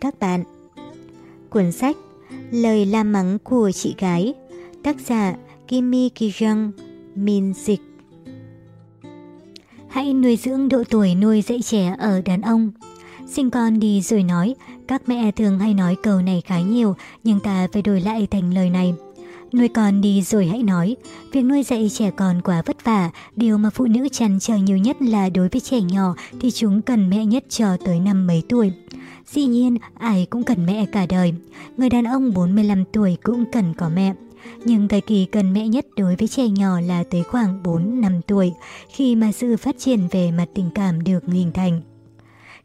các bạn. Cuốn sách Lời la mắng của chị gái Tác giả Kimi Kijang Min Dịch Hãy nuôi dưỡng độ tuổi nuôi dạy trẻ ở đàn ông. Sinh con đi rồi nói, các mẹ thường hay nói câu này khá nhiều, nhưng ta phải đổi lại thành lời này. Nuôi con đi rồi hãy nói, việc nuôi dạy trẻ con quá vất vả, điều mà phụ nữ chăn chờ nhiều nhất là đối với trẻ nhỏ thì chúng cần mẹ nhất cho tới năm mấy tuổi. Dĩ nhiên, ai cũng cần mẹ cả đời. Người đàn ông 45 tuổi cũng cần có mẹ. Nhưng thời kỳ cần mẹ nhất đối với trẻ nhỏ là tới khoảng 4-5 tuổi, khi mà sự phát triển về mặt tình cảm được hình thành.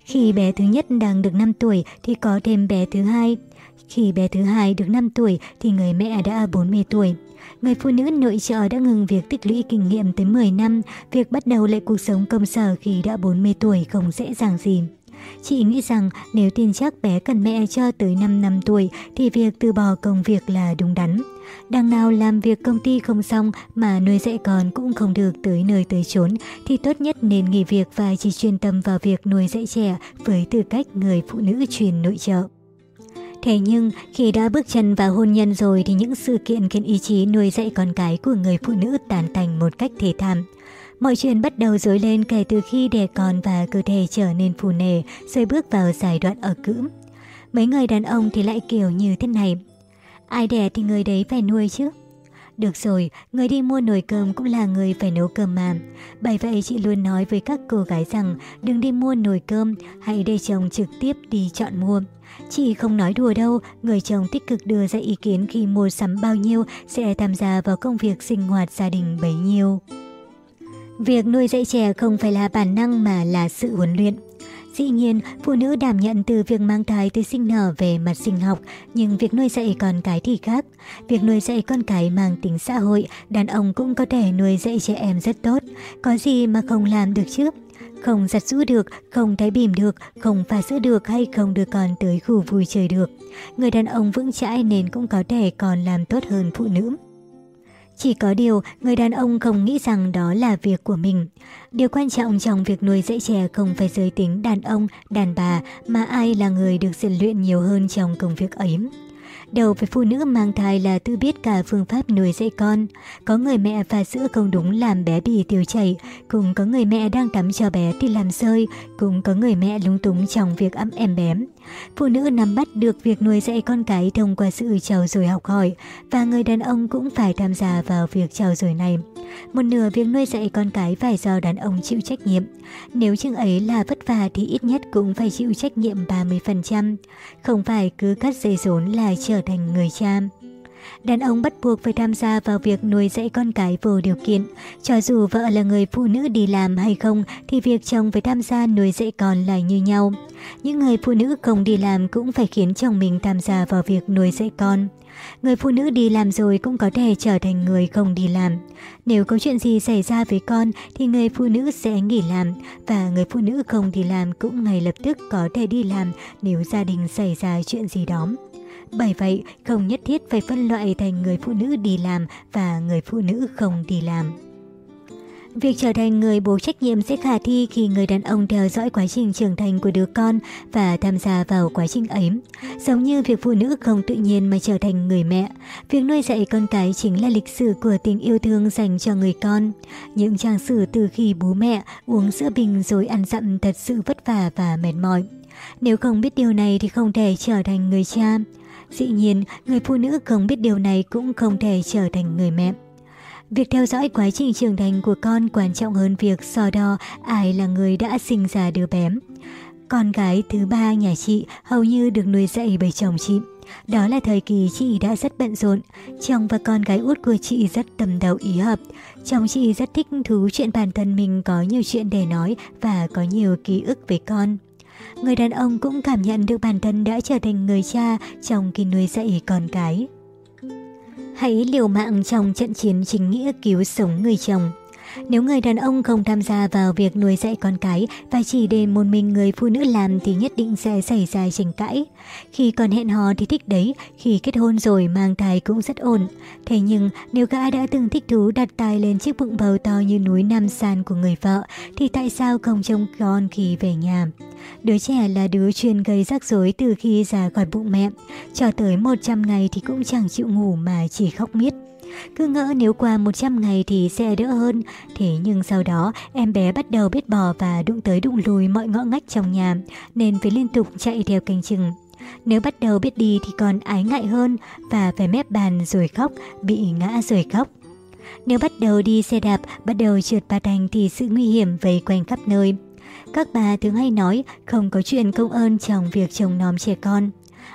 Khi bé thứ nhất đang được 5 tuổi thì có thêm bé thứ hai. Khi bé thứ hai được 5 tuổi thì người mẹ đã 40 tuổi. Người phụ nữ nội trợ đã ngừng việc tích lũy kinh nghiệm tới 10 năm, việc bắt đầu lại cuộc sống công sở khi đã 40 tuổi không dễ dàng gì. Chị nghĩ rằng nếu tin chắc bé cần mẹ cho tới 5 năm tuổi thì việc từ bỏ công việc là đúng đắn. Đằng nào làm việc công ty không xong mà nuôi dạy con cũng không được tới nơi tới chốn thì tốt nhất nên nghỉ việc và chỉ chuyên tâm vào việc nuôi dạy trẻ với tư cách người phụ nữ truyền nội trợ. Thế nhưng, khi đã bước chân vào hôn nhân rồi thì những sự kiện khiến ý chí nuôi dạy con cái của người phụ nữ tàn thành một cách thể thảm. Mọi chuyện bắt đầu dối lên kể từ khi đẻ con và cơ thể trở nên phù nề, rồi bước vào giai đoạn ở cữ. Mấy người đàn ông thì lại kiểu như thế này. Ai đẻ thì người đấy phải nuôi chứ. Được rồi, người đi mua nồi cơm cũng là người phải nấu cơm mà. Bởi vậy chị luôn nói với các cô gái rằng đừng đi mua nồi cơm, hãy để chồng trực tiếp đi chọn mua. Chị không nói đùa đâu, người chồng tích cực đưa ra ý kiến khi mua sắm bao nhiêu sẽ tham gia vào công việc sinh hoạt gia đình bấy nhiêu. Việc nuôi dạy trẻ không phải là bản năng mà là sự huấn luyện. Dĩ nhiên, phụ nữ đảm nhận từ việc mang thai tới sinh nở về mặt sinh học, nhưng việc nuôi dạy con cái thì khác. Việc nuôi dạy con cái mang tính xã hội, đàn ông cũng có thể nuôi dạy trẻ em rất tốt. Có gì mà không làm được chứ? Không giặt rũ được, không thái bìm được, không pha sữa được hay không đưa con tới khu vui chơi được. Người đàn ông vững chãi nên cũng có thể còn làm tốt hơn phụ nữ. Chỉ có điều, người đàn ông không nghĩ rằng đó là việc của mình. Điều quan trọng trong việc nuôi dạy trẻ không phải giới tính đàn ông, đàn bà, mà ai là người được rèn luyện nhiều hơn trong công việc ấy. Đầu với phụ nữ mang thai là tự biết cả phương pháp nuôi dạy con. Có người mẹ pha sữa không đúng làm bé bị tiêu chảy, cũng có người mẹ đang tắm cho bé thì làm rơi, cũng có người mẹ lúng túng trong việc ấm em bé. Phụ nữ nắm bắt được việc nuôi dạy con cái thông qua sự trao dồi học hỏi, và người đàn ông cũng phải tham gia vào việc trao dồi này. Một nửa việc nuôi dạy con cái phải do đàn ông chịu trách nhiệm. Nếu chừng ấy là vất vả thì ít nhất cũng phải chịu trách nhiệm 30%. Không phải cứ cắt dây rốn là trở thành người cha. Đàn ông bắt buộc phải tham gia vào việc nuôi dạy con cái vô điều kiện. Cho dù vợ là người phụ nữ đi làm hay không, thì việc chồng phải tham gia nuôi dạy con là như nhau. Những người phụ nữ không đi làm cũng phải khiến chồng mình tham gia vào việc nuôi dạy con. Người phụ nữ đi làm rồi cũng có thể trở thành người không đi làm. Nếu có chuyện gì xảy ra với con, thì người phụ nữ sẽ nghỉ làm, và người phụ nữ không đi làm cũng ngay lập tức có thể đi làm nếu gia đình xảy ra chuyện gì đó. Bởi vậy, không nhất thiết phải phân loại thành người phụ nữ đi làm và người phụ nữ không đi làm. Việc trở thành người bố trách nhiệm sẽ khả thi khi người đàn ông theo dõi quá trình trưởng thành của đứa con và tham gia vào quá trình ấy. Giống như việc phụ nữ không tự nhiên mà trở thành người mẹ, việc nuôi dạy con cái chính là lịch sử của tình yêu thương dành cho người con. Những trang sử từ khi bố mẹ uống sữa bình rồi ăn dặm thật sự vất vả và mệt mỏi. Nếu không biết điều này thì không thể trở thành người cha. Dĩ nhiên, người phụ nữ không biết điều này cũng không thể trở thành người mẹ. Việc theo dõi quá trình trưởng thành của con quan trọng hơn việc so đo ai là người đã sinh ra đứa bé. Con gái thứ ba nhà chị hầu như được nuôi dạy bởi chồng chị. Đó là thời kỳ chị đã rất bận rộn. Chồng và con gái út của chị rất tầm đầu ý hợp. Chồng chị rất thích thú chuyện bản thân mình có nhiều chuyện để nói và có nhiều ký ức về con. Người đàn ông cũng cảm nhận được bản thân đã trở thành người cha trong khi nuôi dạy con cái. Hãy liều mạng trong trận chiến chính nghĩa cứu sống người chồng. Nếu người đàn ông không tham gia vào việc nuôi dạy con cái và chỉ để một mình người phụ nữ làm thì nhất định sẽ xảy ra tranh cãi. Khi còn hẹn hò thì thích đấy, khi kết hôn rồi mang thai cũng rất ổn. Thế nhưng nếu gã đã từng thích thú đặt tay lên chiếc bụng bầu to như núi Nam San của người vợ thì tại sao không trông con khi về nhà? Đứa trẻ là đứa chuyên gây rắc rối từ khi ra khỏi bụng mẹ. Cho tới 100 ngày thì cũng chẳng chịu ngủ mà chỉ khóc miết. Cứ ngỡ nếu qua 100 ngày thì sẽ đỡ hơn, thế nhưng sau đó em bé bắt đầu biết bò và đụng tới đụng lùi mọi ngõ ngách trong nhà, nên phải liên tục chạy theo canh chừng. Nếu bắt đầu biết đi thì còn ái ngại hơn và phải mép bàn rồi khóc, bị ngã rồi khóc. Nếu bắt đầu đi xe đạp, bắt đầu trượt ba đành thì sự nguy hiểm vây quanh khắp nơi. Các bà thường hay nói không có chuyện công ơn trong việc chồng nom trẻ con.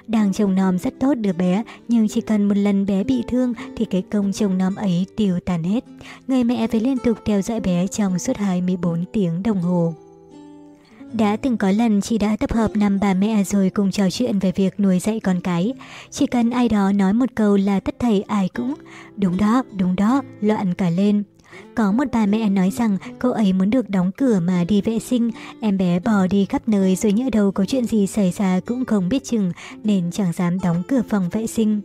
Đang trông nom rất tốt đứa bé, nhưng chỉ cần một lần bé bị thương thì cái công trông nom ấy tiêu tàn hết. Người mẹ phải liên tục theo dõi bé trong suốt 24 tiếng đồng hồ. Đã từng có lần chị đã tập hợp năm bà mẹ rồi cùng trò chuyện về việc nuôi dạy con cái. Chỉ cần ai đó nói một câu là tất thầy ai cũng Đúng đó, đúng đó, loạn cả lên. Có một bà mẹ nói rằng cô ấy muốn được đóng cửa mà đi vệ sinh, em bé bò đi khắp nơi rồi nhỡ đầu có chuyện gì xảy ra cũng không biết chừng nên chẳng dám đóng cửa phòng vệ sinh.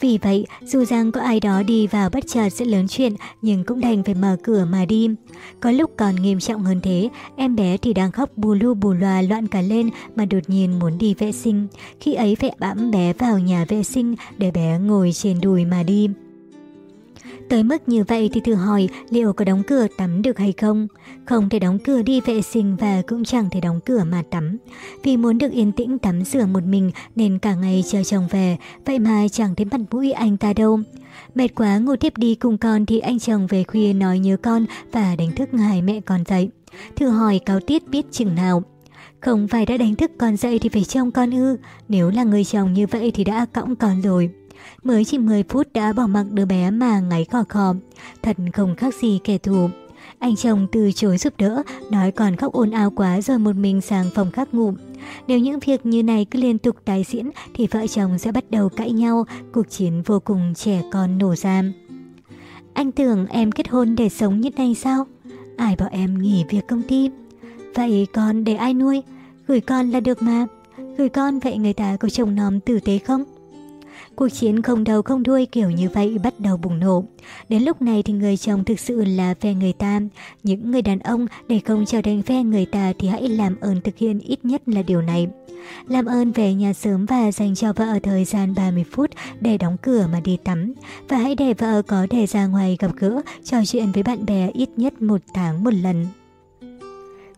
Vì vậy, dù rằng có ai đó đi vào bất chợt sẽ lớn chuyện, nhưng cũng đành phải mở cửa mà đi. Có lúc còn nghiêm trọng hơn thế, em bé thì đang khóc bù lu bù loa loạn cả lên mà đột nhiên muốn đi vệ sinh. Khi ấy phải bám bé vào nhà vệ sinh để bé ngồi trên đùi mà đi. Tới mức như vậy thì thử hỏi liệu có đóng cửa tắm được hay không? Không thể đóng cửa đi vệ sinh và cũng chẳng thể đóng cửa mà tắm. Vì muốn được yên tĩnh tắm rửa một mình nên cả ngày chờ chồng về, vậy mà chẳng thấy mặt mũi anh ta đâu. Mệt quá ngủ tiếp đi cùng con thì anh chồng về khuya nói nhớ con và đánh thức hai mẹ con dậy. Thử hỏi cáo tiết biết chừng nào. Không phải đã đánh thức con dậy thì phải trông con ư. Nếu là người chồng như vậy thì đã cõng con rồi. Mới chỉ 10 phút đã bỏ mặc đứa bé mà ngáy khò khò. Thật không khác gì kẻ thù. Anh chồng từ chối giúp đỡ, nói còn khóc ồn ào quá rồi một mình sang phòng khác ngủ. Nếu những việc như này cứ liên tục tái diễn thì vợ chồng sẽ bắt đầu cãi nhau, cuộc chiến vô cùng trẻ con nổ ra. Anh tưởng em kết hôn để sống như này sao? Ai bảo em nghỉ việc công ty? Vậy con để ai nuôi? Gửi con là được mà. Gửi con vậy người ta có chồng nom tử tế không? Cuộc chiến không đầu không đuôi kiểu như vậy bắt đầu bùng nổ. Đến lúc này thì người chồng thực sự là phe người ta. Những người đàn ông để không trở thành phe người ta thì hãy làm ơn thực hiện ít nhất là điều này. Làm ơn về nhà sớm và dành cho vợ thời gian 30 phút để đóng cửa mà đi tắm. Và hãy để vợ có thể ra ngoài gặp gỡ, trò chuyện với bạn bè ít nhất một tháng một lần.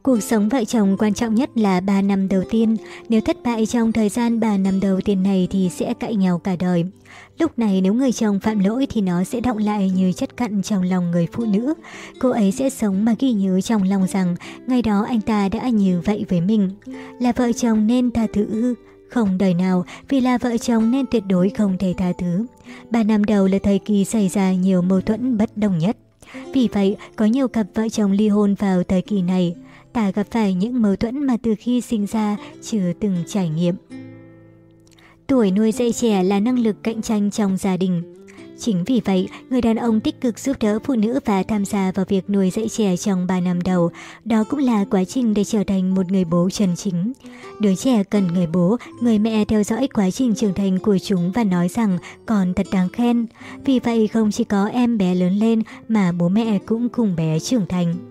Cuộc sống vợ chồng quan trọng nhất là 3 năm đầu tiên. Nếu thất bại trong thời gian 3 năm đầu tiên này thì sẽ cãi nhau cả đời. Lúc này nếu người chồng phạm lỗi thì nó sẽ động lại như chất cặn trong lòng người phụ nữ. Cô ấy sẽ sống mà ghi nhớ trong lòng rằng ngày đó anh ta đã như vậy với mình. Là vợ chồng nên tha thứ ư? Không đời nào, vì là vợ chồng nên tuyệt đối không thể tha thứ. Ba năm đầu là thời kỳ xảy ra nhiều mâu thuẫn bất đồng nhất. Vì vậy, có nhiều cặp vợ chồng ly hôn vào thời kỳ này ta gặp phải những mâu thuẫn mà từ khi sinh ra chưa từng trải nghiệm. Tuổi nuôi dạy trẻ là năng lực cạnh tranh trong gia đình. Chính vì vậy, người đàn ông tích cực giúp đỡ phụ nữ và tham gia vào việc nuôi dạy trẻ trong 3 năm đầu. Đó cũng là quá trình để trở thành một người bố chân chính. Đứa trẻ cần người bố, người mẹ theo dõi quá trình trưởng thành của chúng và nói rằng còn thật đáng khen. Vì vậy không chỉ có em bé lớn lên mà bố mẹ cũng cùng bé trưởng thành.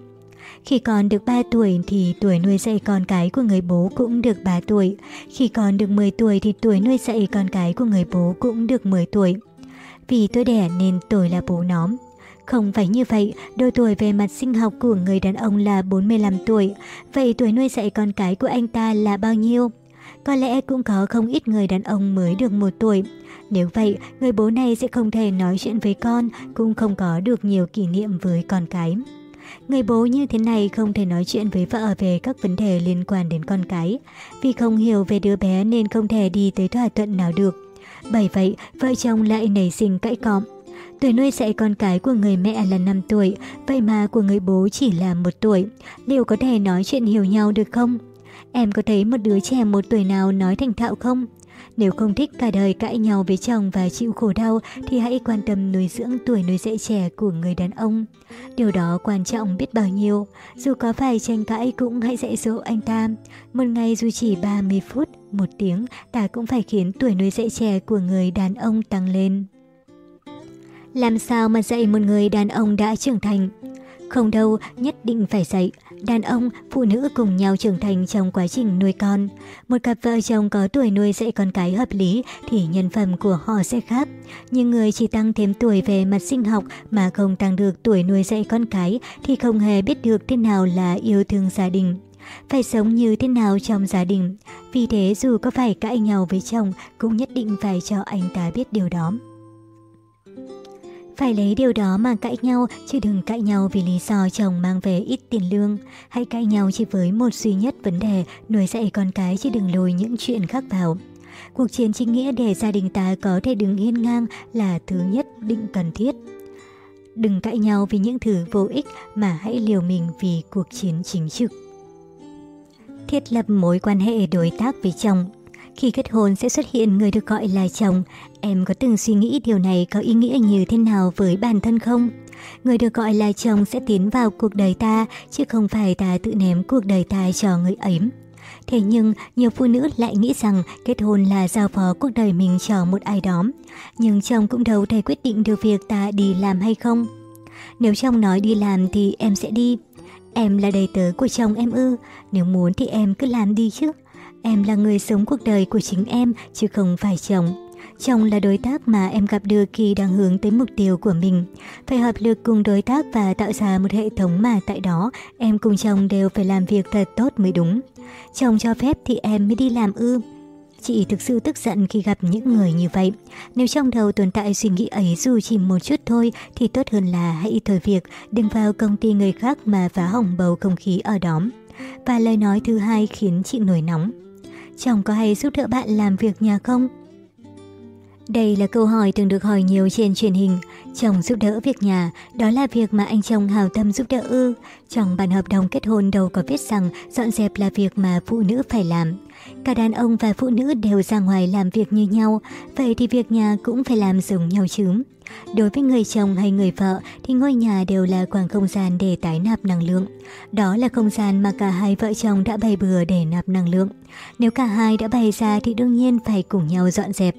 Khi con được 3 tuổi thì tuổi nuôi dạy con cái của người bố cũng được 3 tuổi. Khi con được 10 tuổi thì tuổi nuôi dạy con cái của người bố cũng được 10 tuổi. Vì tôi đẻ nên tôi là bố nó. Không phải như vậy, độ tuổi về mặt sinh học của người đàn ông là 45 tuổi. Vậy tuổi nuôi dạy con cái của anh ta là bao nhiêu? Có lẽ cũng có không ít người đàn ông mới được một tuổi. Nếu vậy, người bố này sẽ không thể nói chuyện với con, cũng không có được nhiều kỷ niệm với con cái. Người bố như thế này không thể nói chuyện với vợ về các vấn đề liên quan đến con cái. Vì không hiểu về đứa bé nên không thể đi tới thỏa thuận nào được. Bởi vậy, vợ chồng lại nảy sinh cãi cọm. Tuổi nuôi dạy con cái của người mẹ là 5 tuổi, vậy mà của người bố chỉ là 1 tuổi. Liệu có thể nói chuyện hiểu nhau được không? Em có thấy một đứa trẻ một tuổi nào nói thành thạo không? Nếu không thích cả đời cãi nhau với chồng và chịu khổ đau thì hãy quan tâm nuôi dưỡng tuổi nuôi dạy trẻ của người đàn ông. Điều đó quan trọng biết bao nhiêu. Dù có phải tranh cãi cũng hãy dạy dỗ anh ta. Một ngày dù chỉ 30 phút, một tiếng, ta cũng phải khiến tuổi nuôi dạy trẻ của người đàn ông tăng lên. Làm sao mà dạy một người đàn ông đã trưởng thành? Không đâu, nhất định phải dạy. Đàn ông, phụ nữ cùng nhau trưởng thành trong quá trình nuôi con. Một cặp vợ chồng có tuổi nuôi dạy con cái hợp lý thì nhân phẩm của họ sẽ khác. Nhưng người chỉ tăng thêm tuổi về mặt sinh học mà không tăng được tuổi nuôi dạy con cái thì không hề biết được thế nào là yêu thương gia đình. Phải sống như thế nào trong gia đình. Vì thế dù có phải cãi nhau với chồng cũng nhất định phải cho anh ta biết điều đó. Phải lấy điều đó mà cãi nhau, chứ đừng cãi nhau vì lý do chồng mang về ít tiền lương. Hãy cãi nhau chỉ với một duy nhất vấn đề, nuôi dạy con cái chứ đừng lùi những chuyện khác vào. Cuộc chiến chính nghĩa để gia đình ta có thể đứng yên ngang là thứ nhất định cần thiết. Đừng cãi nhau vì những thứ vô ích mà hãy liều mình vì cuộc chiến chính trực. Thiết lập mối quan hệ đối tác với chồng khi kết hôn sẽ xuất hiện người được gọi là chồng. Em có từng suy nghĩ điều này có ý nghĩa như thế nào với bản thân không? Người được gọi là chồng sẽ tiến vào cuộc đời ta, chứ không phải ta tự ném cuộc đời ta cho người ấy. Thế nhưng, nhiều phụ nữ lại nghĩ rằng kết hôn là giao phó cuộc đời mình cho một ai đó. Nhưng chồng cũng đâu thể quyết định được việc ta đi làm hay không. Nếu chồng nói đi làm thì em sẽ đi. Em là đầy tớ của chồng em ư, nếu muốn thì em cứ làm đi chứ. Em là người sống cuộc đời của chính em, chứ không phải chồng. Chồng là đối tác mà em gặp được khi đang hướng tới mục tiêu của mình. Phải hợp lực cùng đối tác và tạo ra một hệ thống mà tại đó em cùng chồng đều phải làm việc thật tốt mới đúng. Chồng cho phép thì em mới đi làm ư. Chị thực sự tức giận khi gặp những người như vậy. Nếu trong đầu tồn tại suy nghĩ ấy dù chỉ một chút thôi thì tốt hơn là hãy thôi việc, đừng vào công ty người khác mà phá hỏng bầu không khí ở đó. Và lời nói thứ hai khiến chị nổi nóng. Chồng có hay giúp đỡ bạn làm việc nhà không? Đây là câu hỏi từng được hỏi nhiều trên truyền hình. Chồng giúp đỡ việc nhà, đó là việc mà anh chồng hào tâm giúp đỡ ư. Trong bản hợp đồng kết hôn đâu có viết rằng dọn dẹp là việc mà phụ nữ phải làm. Cả đàn ông và phụ nữ đều ra ngoài làm việc như nhau, vậy thì việc nhà cũng phải làm giống nhau chứ. Đối với người chồng hay người vợ thì ngôi nhà đều là khoảng không gian để tái nạp năng lượng. Đó là không gian mà cả hai vợ chồng đã bày bừa để nạp năng lượng. Nếu cả hai đã bày ra thì đương nhiên phải cùng nhau dọn dẹp.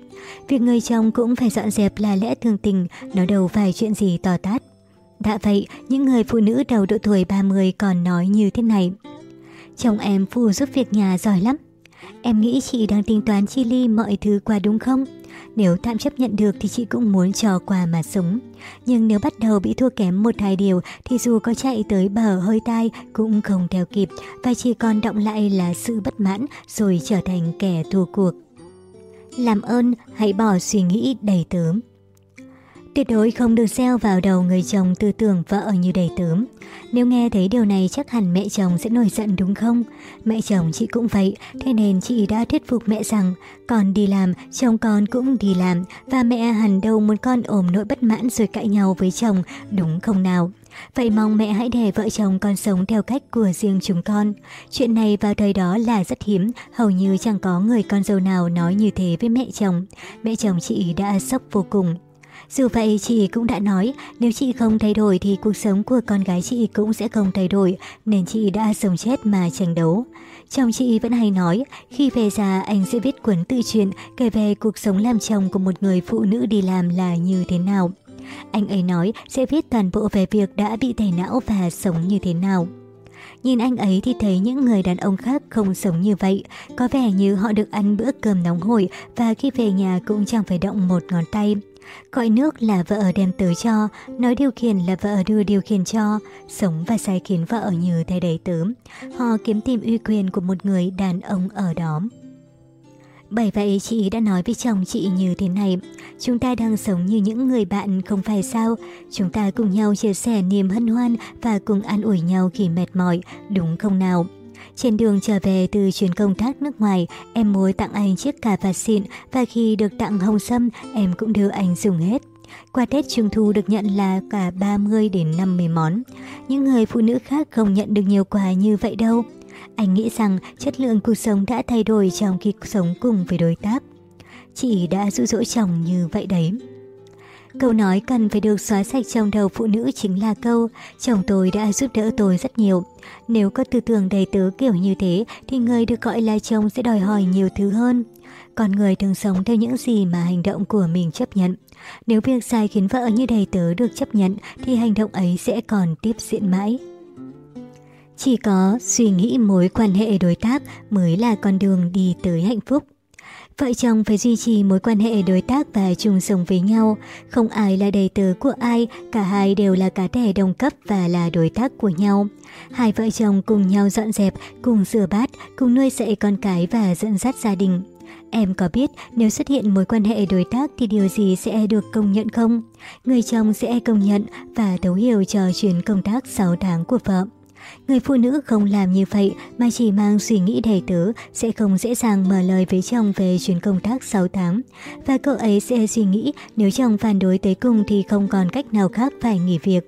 Việc người chồng cũng phải dọn dẹp là lẽ thường tình, nó đâu phải chuyện gì to tát. Đã vậy, những người phụ nữ đầu độ tuổi 30 còn nói như thế này. Chồng em phụ giúp việc nhà giỏi lắm. Em nghĩ chị đang tính toán chi ly mọi thứ qua đúng không? Nếu tạm chấp nhận được thì chị cũng muốn trò quà mà sống. Nhưng nếu bắt đầu bị thua kém một hai điều thì dù có chạy tới bờ hơi tai cũng không theo kịp và chỉ còn động lại là sự bất mãn rồi trở thành kẻ thua cuộc. Làm ơn, hãy bỏ suy nghĩ đầy tớm. Tuyệt đối không được gieo vào đầu người chồng tư tưởng vợ như đầy tớm. Nếu nghe thấy điều này chắc hẳn mẹ chồng sẽ nổi giận đúng không? Mẹ chồng chị cũng vậy, thế nên chị đã thuyết phục mẹ rằng con đi làm, chồng con cũng đi làm và mẹ hẳn đâu muốn con ôm nỗi bất mãn rồi cãi nhau với chồng, đúng không nào? Vậy mong mẹ hãy để vợ chồng con sống theo cách của riêng chúng con. Chuyện này vào thời đó là rất hiếm, hầu như chẳng có người con dâu nào nói như thế với mẹ chồng. Mẹ chồng chị đã sốc vô cùng. Dù vậy chị cũng đã nói nếu chị không thay đổi thì cuộc sống của con gái chị cũng sẽ không thay đổi nên chị đã sống chết mà tranh đấu. Chồng chị vẫn hay nói khi về già anh sẽ viết cuốn tự truyện kể về cuộc sống làm chồng của một người phụ nữ đi làm là như thế nào. Anh ấy nói sẽ viết toàn bộ về việc đã bị tẩy não và sống như thế nào. Nhìn anh ấy thì thấy những người đàn ông khác không sống như vậy, có vẻ như họ được ăn bữa cơm nóng hổi và khi về nhà cũng chẳng phải động một ngón tay. Cõi nước là vợ đem tới cho, nói điều khiển là vợ đưa điều khiển cho, sống và sai khiến vợ như thế đầy tớm. Họ kiếm tìm uy quyền của một người đàn ông ở đó. Bởi vậy chị đã nói với chồng chị như thế này, chúng ta đang sống như những người bạn không phải sao, chúng ta cùng nhau chia sẻ niềm hân hoan và cùng an ủi nhau khi mệt mỏi, đúng không nào? Trên đường trở về từ chuyến công tác nước ngoài, em muốn tặng anh chiếc cà vạt xịn và khi được tặng hồng sâm, em cũng đưa anh dùng hết. Qua Tết Trung Thu được nhận là cả 30 đến 50 món. Những người phụ nữ khác không nhận được nhiều quà như vậy đâu. Anh nghĩ rằng chất lượng cuộc sống đã thay đổi trong khi sống cùng với đối tác. Chị đã dụ dỗ chồng như vậy đấy. Câu nói cần phải được xóa sạch trong đầu phụ nữ chính là câu, chồng tôi đã giúp đỡ tôi rất nhiều. Nếu có tư tưởng đầy tớ kiểu như thế, thì người được gọi là chồng sẽ đòi hỏi nhiều thứ hơn. Con người thường sống theo những gì mà hành động của mình chấp nhận. Nếu việc sai khiến vợ như đầy tớ được chấp nhận, thì hành động ấy sẽ còn tiếp diễn mãi. Chỉ có suy nghĩ mối quan hệ đối tác mới là con đường đi tới hạnh phúc. Vợ chồng phải duy trì mối quan hệ đối tác và chung sống với nhau. Không ai là đầy tớ của ai, cả hai đều là cá thể đồng cấp và là đối tác của nhau. Hai vợ chồng cùng nhau dọn dẹp, cùng rửa bát, cùng nuôi dạy con cái và dẫn dắt gia đình. Em có biết nếu xuất hiện mối quan hệ đối tác thì điều gì sẽ được công nhận không? Người chồng sẽ công nhận và thấu hiểu cho chuyến công tác 6 tháng của vợ. Người phụ nữ không làm như vậy mà chỉ mang suy nghĩ đầy tớ sẽ không dễ dàng mở lời với chồng về chuyến công tác 6 tháng. Và cậu ấy sẽ suy nghĩ nếu chồng phản đối tới cùng thì không còn cách nào khác phải nghỉ việc.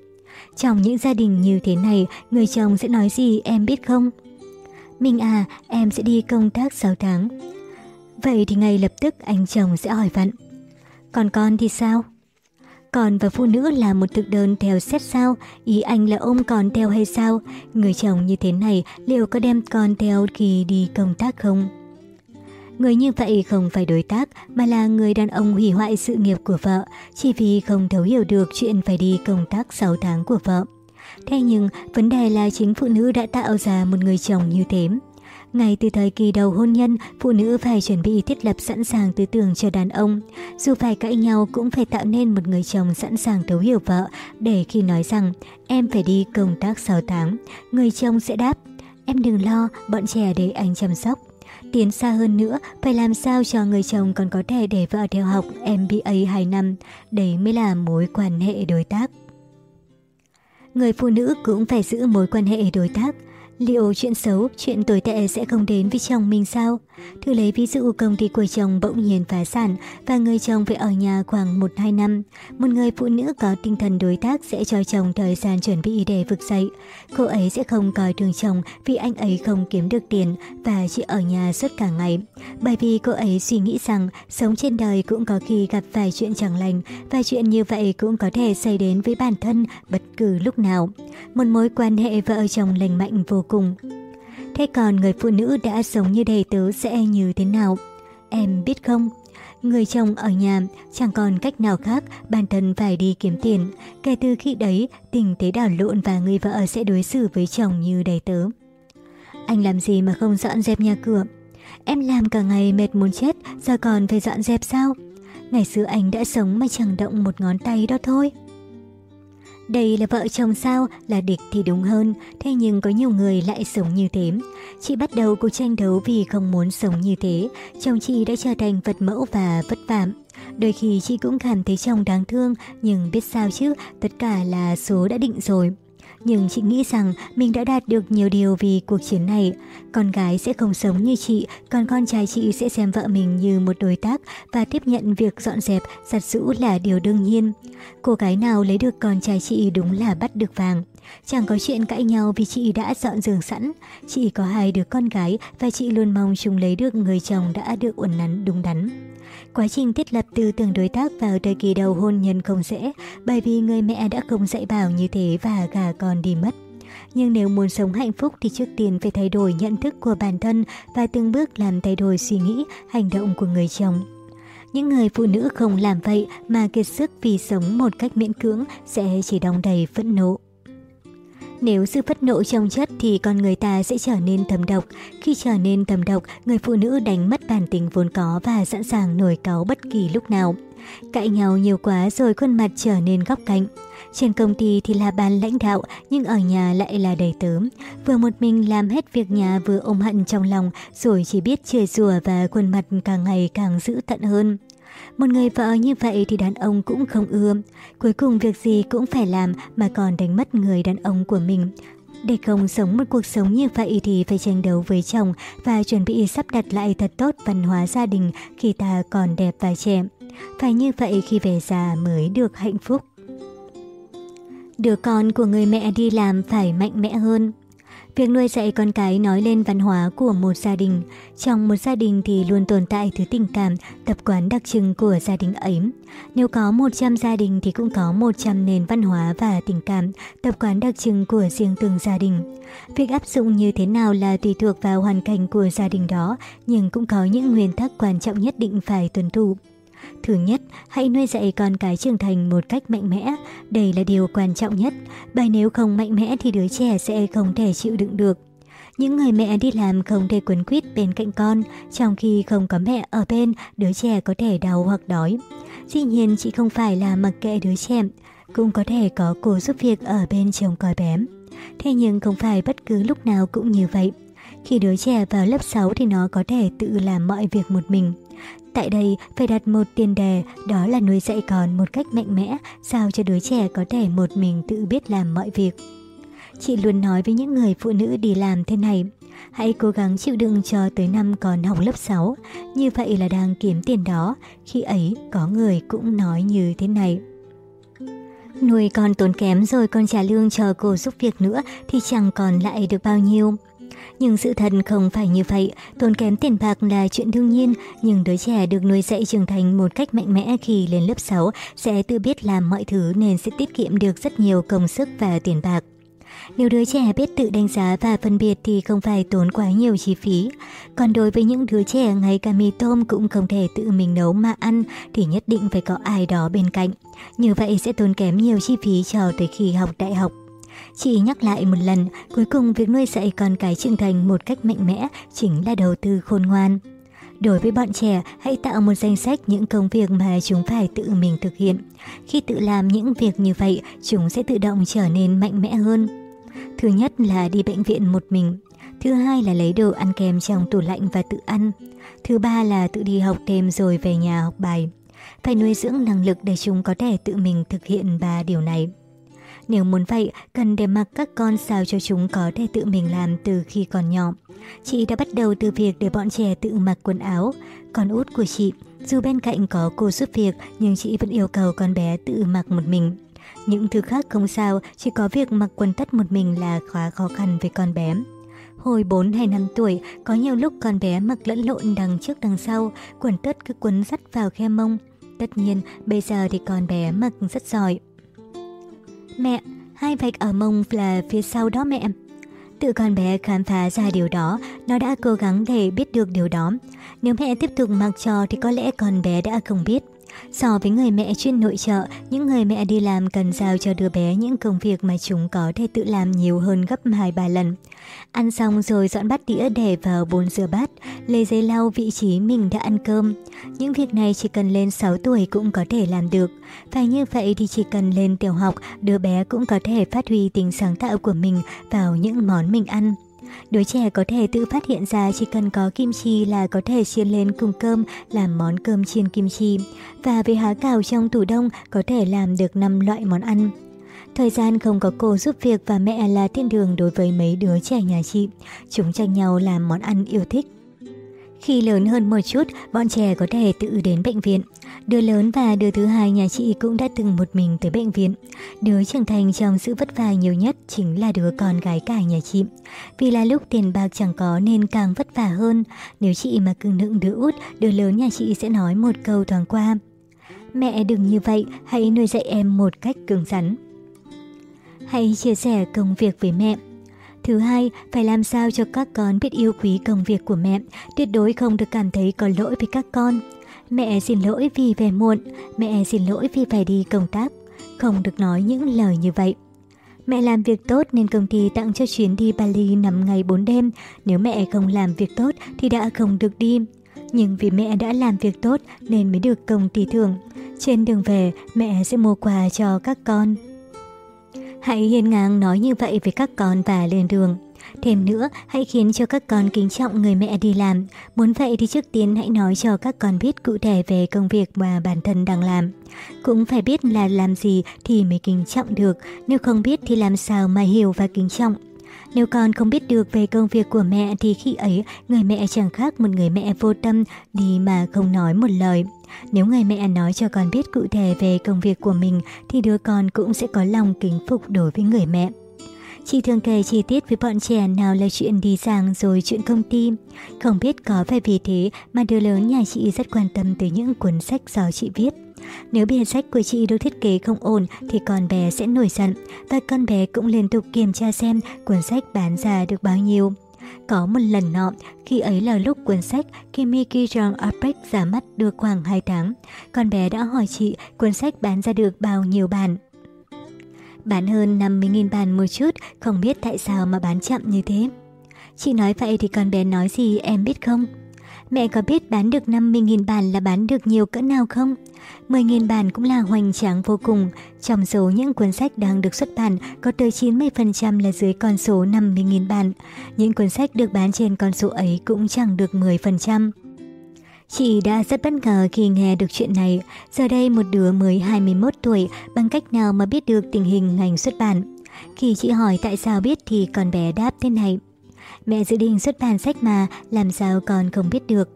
Trong những gia đình như thế này, người chồng sẽ nói gì em biết không? Mình à, em sẽ đi công tác 6 tháng. Vậy thì ngay lập tức anh chồng sẽ hỏi vặn. Còn con thì sao? Còn và phụ nữ là một thực đơn theo xét sao? Ý anh là ôm con theo hay sao? Người chồng như thế này liệu có đem con theo khi đi công tác không? Người như vậy không phải đối tác, mà là người đàn ông hủy hoại sự nghiệp của vợ, chỉ vì không thấu hiểu được chuyện phải đi công tác 6 tháng của vợ. Thế nhưng, vấn đề là chính phụ nữ đã tạo ra một người chồng như thế. Ngay từ thời kỳ đầu hôn nhân, phụ nữ phải chuẩn bị thiết lập sẵn sàng tư tưởng cho đàn ông. Dù phải cãi nhau cũng phải tạo nên một người chồng sẵn sàng thấu hiểu vợ để khi nói rằng em phải đi công tác 6 tháng, người chồng sẽ đáp em đừng lo, bọn trẻ để anh chăm sóc. Tiến xa hơn nữa, phải làm sao cho người chồng còn có thể để vợ theo học MBA 2 năm, đấy mới là mối quan hệ đối tác. Người phụ nữ cũng phải giữ mối quan hệ đối tác, Liệu chuyện xấu, chuyện tồi tệ sẽ không đến với chồng mình sao? Thử lấy ví dụ công ty của chồng bỗng nhiên phá sản và người chồng phải ở nhà khoảng 1-2 năm. Một người phụ nữ có tinh thần đối tác sẽ cho chồng thời gian chuẩn bị để vực dậy. Cô ấy sẽ không coi thường chồng vì anh ấy không kiếm được tiền và chỉ ở nhà suốt cả ngày. Bởi vì cô ấy suy nghĩ rằng sống trên đời cũng có khi gặp phải chuyện chẳng lành và chuyện như vậy cũng có thể xảy đến với bản thân bất cứ lúc nào. Một mối quan hệ vợ chồng lành mạnh vô cùng. Thế còn người phụ nữ đã sống như đầy tớ sẽ như thế nào? Em biết không? Người chồng ở nhà chẳng còn cách nào khác bản thân phải đi kiếm tiền. Kể từ khi đấy, tình thế đảo lộn và người vợ sẽ đối xử với chồng như đầy tớ. Anh làm gì mà không dọn dẹp nhà cửa? Em làm cả ngày mệt muốn chết, giờ còn phải dọn dẹp sao? Ngày xưa anh đã sống mà chẳng động một ngón tay đó thôi. Đây là vợ chồng sao, là địch thì đúng hơn, thế nhưng có nhiều người lại sống như thế. Chị bắt đầu cuộc tranh đấu vì không muốn sống như thế, chồng chị đã trở thành vật mẫu và vất vả. Đôi khi chị cũng cảm thấy chồng đáng thương, nhưng biết sao chứ, tất cả là số đã định rồi. Nhưng chị nghĩ rằng mình đã đạt được nhiều điều vì cuộc chiến này. Con gái sẽ không sống như chị, còn con trai chị sẽ xem vợ mình như một đối tác và tiếp nhận việc dọn dẹp, giặt giũ là điều đương nhiên. Cô gái nào lấy được con trai chị đúng là bắt được vàng. Chẳng có chuyện cãi nhau vì chị đã dọn giường sẵn. Chị có hai đứa con gái và chị luôn mong chúng lấy được người chồng đã được uẩn nắn đúng đắn. Quá trình thiết lập tư tưởng đối tác vào thời kỳ đầu hôn nhân không dễ, bởi vì người mẹ đã không dạy bảo như thế và gà con đi mất. Nhưng nếu muốn sống hạnh phúc thì trước tiên phải thay đổi nhận thức của bản thân và từng bước làm thay đổi suy nghĩ, hành động của người chồng. Những người phụ nữ không làm vậy mà kiệt sức vì sống một cách miễn cưỡng sẽ chỉ đong đầy phẫn nộ. Nếu sự phất nộ trong chất thì con người ta sẽ trở nên thầm độc. Khi trở nên thầm độc, người phụ nữ đánh mất bản tính vốn có và sẵn sàng nổi cáu bất kỳ lúc nào. Cãi nhau nhiều quá rồi khuôn mặt trở nên góc cạnh. Trên công ty thì là ban lãnh đạo, nhưng ở nhà lại là đầy tớ. Vừa một mình làm hết việc nhà vừa ôm hận trong lòng, rồi chỉ biết chơi rủa và khuôn mặt càng ngày càng dữ tận hơn. Một người vợ như vậy thì đàn ông cũng không ưa. Cuối cùng việc gì cũng phải làm mà còn đánh mất người đàn ông của mình. Để không sống một cuộc sống như vậy thì phải tranh đấu với chồng và chuẩn bị sắp đặt lại thật tốt văn hóa gia đình khi ta còn đẹp và trẻ. Phải như vậy khi về già mới được hạnh phúc. Đứa con của người mẹ đi làm phải mạnh mẽ hơn. Việc nuôi dạy con cái nói lên văn hóa của một gia đình. Trong một gia đình thì luôn tồn tại thứ tình cảm, tập quán đặc trưng của gia đình ấy. Nếu có 100 gia đình thì cũng có 100 nền văn hóa và tình cảm, tập quán đặc trưng của riêng từng gia đình. Việc áp dụng như thế nào là tùy thuộc vào hoàn cảnh của gia đình đó, nhưng cũng có những nguyên tắc quan trọng nhất định phải tuân thủ. Thứ nhất, hãy nuôi dạy con cái trưởng thành một cách mạnh mẽ. Đây là điều quan trọng nhất, bởi nếu không mạnh mẽ thì đứa trẻ sẽ không thể chịu đựng được. Những người mẹ đi làm không thể quấn quýt bên cạnh con, trong khi không có mẹ ở bên, đứa trẻ có thể đau hoặc đói. Dĩ nhiên chị không phải là mặc kệ đứa trẻ, cũng có thể có cô giúp việc ở bên chồng coi bé. Thế nhưng không phải bất cứ lúc nào cũng như vậy. Khi đứa trẻ vào lớp 6 thì nó có thể tự làm mọi việc một mình. Tại đây phải đặt một tiền đề, đó là nuôi dạy con một cách mạnh mẽ, sao cho đứa trẻ có thể một mình tự biết làm mọi việc. Chị luôn nói với những người phụ nữ đi làm thế này, hãy cố gắng chịu đựng cho tới năm còn học lớp 6, như vậy là đang kiếm tiền đó, khi ấy có người cũng nói như thế này. Nuôi con tốn kém rồi còn trả lương cho cô giúp việc nữa thì chẳng còn lại được bao nhiêu. Nhưng sự thật không phải như vậy, tốn kém tiền bạc là chuyện đương nhiên, nhưng đứa trẻ được nuôi dạy trưởng thành một cách mạnh mẽ khi lên lớp 6 sẽ tự biết làm mọi thứ nên sẽ tiết kiệm được rất nhiều công sức và tiền bạc. Nếu đứa trẻ biết tự đánh giá và phân biệt thì không phải tốn quá nhiều chi phí. Còn đối với những đứa trẻ ngay cả mì tôm cũng không thể tự mình nấu mà ăn thì nhất định phải có ai đó bên cạnh. Như vậy sẽ tốn kém nhiều chi phí cho tới khi học đại học. Chị nhắc lại một lần, cuối cùng việc nuôi dạy con cái trưởng thành một cách mạnh mẽ chính là đầu tư khôn ngoan. Đối với bọn trẻ, hãy tạo một danh sách những công việc mà chúng phải tự mình thực hiện. Khi tự làm những việc như vậy, chúng sẽ tự động trở nên mạnh mẽ hơn. Thứ nhất là đi bệnh viện một mình. Thứ hai là lấy đồ ăn kèm trong tủ lạnh và tự ăn. Thứ ba là tự đi học thêm rồi về nhà học bài. Phải nuôi dưỡng năng lực để chúng có thể tự mình thực hiện ba điều này. Nếu muốn vậy, cần để mặc các con sao cho chúng có thể tự mình làm từ khi còn nhỏ. Chị đã bắt đầu từ việc để bọn trẻ tự mặc quần áo. Con út của chị, dù bên cạnh có cô giúp việc nhưng chị vẫn yêu cầu con bé tự mặc một mình. Những thứ khác không sao, chỉ có việc mặc quần tất một mình là khá khó khăn với con bé. Hồi 4 hay 5 tuổi, có nhiều lúc con bé mặc lẫn lộn đằng trước đằng sau, quần tất cứ quấn dắt vào khe mông. Tất nhiên, bây giờ thì con bé mặc rất giỏi. Mẹ, hai vạch ở mông là phía sau đó mẹ. Tự con bé khám phá ra điều đó, nó đã cố gắng để biết được điều đó. Nếu mẹ tiếp tục mặc trò thì có lẽ con bé đã không biết. So với người mẹ chuyên nội trợ, những người mẹ đi làm cần giao cho đứa bé những công việc mà chúng có thể tự làm nhiều hơn gấp 2-3 lần. Ăn xong rồi dọn bát đĩa để vào bồn rửa bát, lấy giấy lau vị trí mình đã ăn cơm. Những việc này chỉ cần lên 6 tuổi cũng có thể làm được. Và như vậy thì chỉ cần lên tiểu học, đứa bé cũng có thể phát huy tính sáng tạo của mình vào những món mình ăn. Đứa trẻ có thể tự phát hiện ra chỉ cần có kim chi là có thể chiên lên cùng cơm, làm món cơm chiên kim chi. Và với há cào trong tủ đông có thể làm được 5 loại món ăn. Thời gian không có cô giúp việc và mẹ là thiên đường đối với mấy đứa trẻ nhà chị. Chúng tranh nhau làm món ăn yêu thích. Khi lớn hơn một chút, bọn trẻ có thể tự đến bệnh viện. Đứa lớn và đứa thứ hai nhà chị cũng đã từng một mình tới bệnh viện. Đứa trưởng thành trong sự vất vả nhiều nhất chính là đứa con gái cả nhà chị. Vì là lúc tiền bạc chẳng có nên càng vất vả hơn. Nếu chị mà cưng nựng đứa út, đứa lớn nhà chị sẽ nói một câu thoáng qua. Mẹ đừng như vậy, hãy nuôi dạy em một cách cứng rắn. Hãy chia sẻ công việc với mẹ. Thứ hai, phải làm sao cho các con biết yêu quý công việc của mẹ, tuyệt đối không được cảm thấy có lỗi với các con. Mẹ xin lỗi vì về muộn, mẹ xin lỗi vì phải đi công tác. Không được nói những lời như vậy. Mẹ làm việc tốt nên công ty tặng cho chuyến đi Bali 5 ngày 4 đêm. Nếu mẹ không làm việc tốt thì đã không được đi. Nhưng vì mẹ đã làm việc tốt nên mới được công ty thưởng. Trên đường về, mẹ sẽ mua quà cho các con. Hãy hiên ngang nói như vậy với các con và lên đường. Thêm nữa, hãy khiến cho các con kính trọng người mẹ đi làm. Muốn vậy thì trước tiên hãy nói cho các con biết cụ thể về công việc mà bản thân đang làm. Cũng phải biết là làm gì thì mới kính trọng được, nếu không biết thì làm sao mà hiểu và kính trọng. Nếu con không biết được về công việc của mẹ thì khi ấy, người mẹ chẳng khác một người mẹ vô tâm, đi mà không nói một lời. Nếu người mẹ nói cho con biết cụ thể về công việc của mình, thì đứa con cũng sẽ có lòng kính phục đối với người mẹ. Chị thường kể chi tiết với bọn trẻ nào là chuyện đi giảng rồi chuyện công ty. Không biết có phải vì thế mà đứa lớn nhà chị rất quan tâm tới những cuốn sách do chị viết. Nếu bìa sách của chị được thiết kế không ổn thì con bé sẽ nổi giận và con bé cũng liên tục kiểm tra xem cuốn sách bán ra được bao nhiêu. Có một lần nọ, khi ấy là lúc cuốn sách Kimiki Jong Apek ra mắt được khoảng 2 tháng, con bé đã hỏi chị cuốn sách bán ra được bao nhiêu bản. Bán hơn 50.000 bản một chút, không biết tại sao mà bán chậm như thế. Chị nói vậy thì con bé nói gì em biết không? Mẹ có biết bán được 50.000 bản là bán được nhiều cỡ nào không? 10.000 bản cũng là hoành tráng vô cùng. Trong số những cuốn sách đang được xuất bản, có tới 90% là dưới con số 50.000 bản. Những cuốn sách được bán trên con số ấy cũng chẳng được 10%. Chị đã rất bất ngờ khi nghe được chuyện này. Giờ đây một đứa mới 21 tuổi bằng cách nào mà biết được tình hình ngành xuất bản. Khi chị hỏi tại sao biết thì con bé đáp thế này. Mẹ dự định xuất bản sách mà, làm sao con không biết được.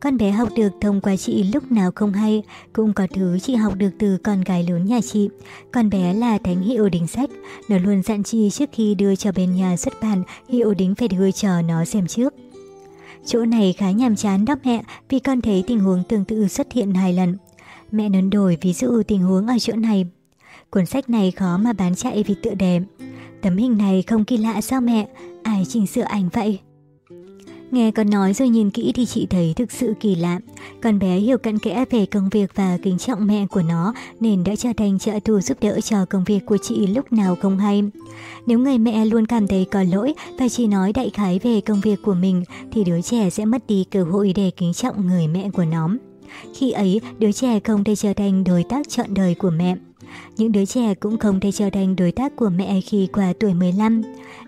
Con bé học được thông qua chị lúc nào không hay, cũng có thứ chị học được từ con gái lớn nhà chị. Con bé là thánh hiệu đính sách, nó luôn dặn chị trước khi đưa cho bên nhà xuất bản, hiệu đính phải đưa cho nó xem trước. Chỗ này khá nhàm chán đó mẹ, vì con thấy tình huống tương tự xuất hiện hai lần. Mẹ nấn đổi ví dụ tình huống ở chỗ này. Cuốn sách này khó mà bán chạy vì tựa đề. Tấm hình này không kỳ lạ sao mẹ? Ai chỉnh sửa ảnh vậy? Nghe con nói rồi nhìn kỹ thì chị thấy thực sự kỳ lạ. Con bé hiểu cặn kẽ về công việc và kính trọng mẹ của nó nên đã trở thành trợ thủ giúp đỡ cho công việc của chị lúc nào không hay. Nếu người mẹ luôn cảm thấy có lỗi và chỉ nói đại khái về công việc của mình thì đứa trẻ sẽ mất đi cơ hội để kính trọng người mẹ của nó. Khi ấy, đứa trẻ không thể trở thành đối tác chọn đời của mẹ. Những đứa trẻ cũng không thể trở thành đối tác của mẹ khi qua tuổi 15.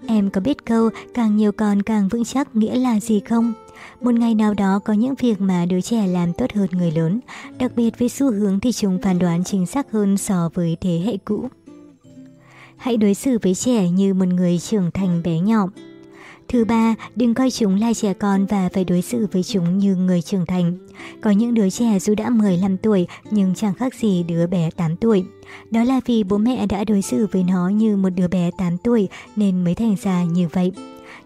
Em có biết câu càng nhiều con càng vững chắc nghĩa là gì không? Một ngày nào đó có những việc mà đứa trẻ làm tốt hơn người lớn, đặc biệt với xu hướng thì chúng phán đoán chính xác hơn so với thế hệ cũ. Hãy đối xử với trẻ như một người trưởng thành bé nhỏ. Thứ ba, đừng coi chúng là trẻ con và phải đối xử với chúng như người trưởng thành. Có những đứa trẻ dù đã 15 tuổi nhưng chẳng khác gì đứa bé 8 tuổi. Đó là vì bố mẹ đã đối xử với nó như một đứa bé 8 tuổi nên mới thành ra như vậy.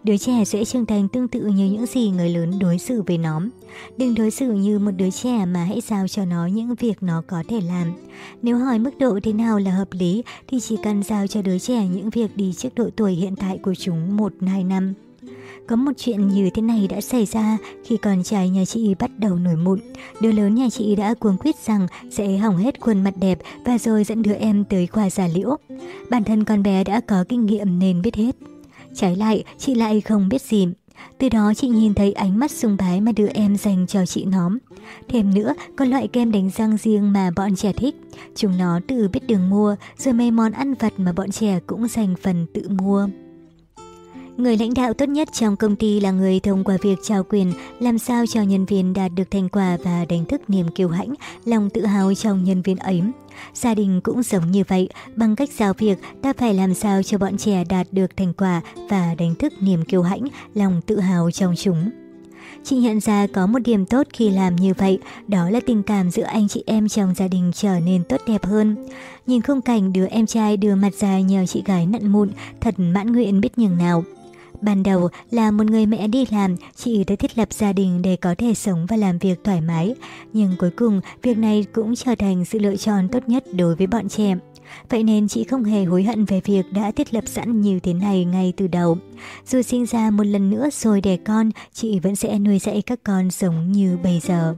Đứa trẻ sẽ trưởng thành tương tự như những gì người lớn đối xử với nó. Đừng đối xử như một đứa trẻ mà hãy giao cho nó những việc nó có thể làm. Nếu hỏi mức độ thế nào là hợp lý thì chỉ cần giao cho đứa trẻ những việc đi trước độ tuổi hiện tại của chúng 1-2 năm. Có một chuyện như thế này đã xảy ra khi con trai nhà chị bắt đầu nổi mụn. Đứa lớn nhà chị đã cuống quyết rằng sẽ hỏng hết khuôn mặt đẹp và rồi dẫn đứa em tới khoa giả liễu. Bản thân con bé đã có kinh nghiệm nên biết hết. Trái lại, chị lại không biết gì. Từ đó chị nhìn thấy ánh mắt sung bái mà đứa em dành cho chị nóm. Thêm nữa, có loại kem đánh răng riêng mà bọn trẻ thích. Chúng nó tự biết đường mua, rồi mấy món ăn vặt mà bọn trẻ cũng dành phần tự mua. Người lãnh đạo tốt nhất trong công ty là người thông qua việc trao quyền làm sao cho nhân viên đạt được thành quả và đánh thức niềm kiêu hãnh, lòng tự hào trong nhân viên ấy. Gia đình cũng giống như vậy, bằng cách giao việc ta phải làm sao cho bọn trẻ đạt được thành quả và đánh thức niềm kiêu hãnh, lòng tự hào trong chúng. Chị nhận ra có một điểm tốt khi làm như vậy, đó là tình cảm giữa anh chị em trong gia đình trở nên tốt đẹp hơn. Nhìn khung cảnh đứa em trai đưa mặt ra nhờ chị gái nặn mụn, thật mãn nguyện biết nhường nào. Ban đầu là một người mẹ đi làm, chị đã thiết lập gia đình để có thể sống và làm việc thoải mái. Nhưng cuối cùng, việc này cũng trở thành sự lựa chọn tốt nhất đối với bọn trẻ. Vậy nên chị không hề hối hận về việc đã thiết lập sẵn như thế này ngay từ đầu. Dù sinh ra một lần nữa rồi đẻ con, chị vẫn sẽ nuôi dạy các con giống như bây giờ.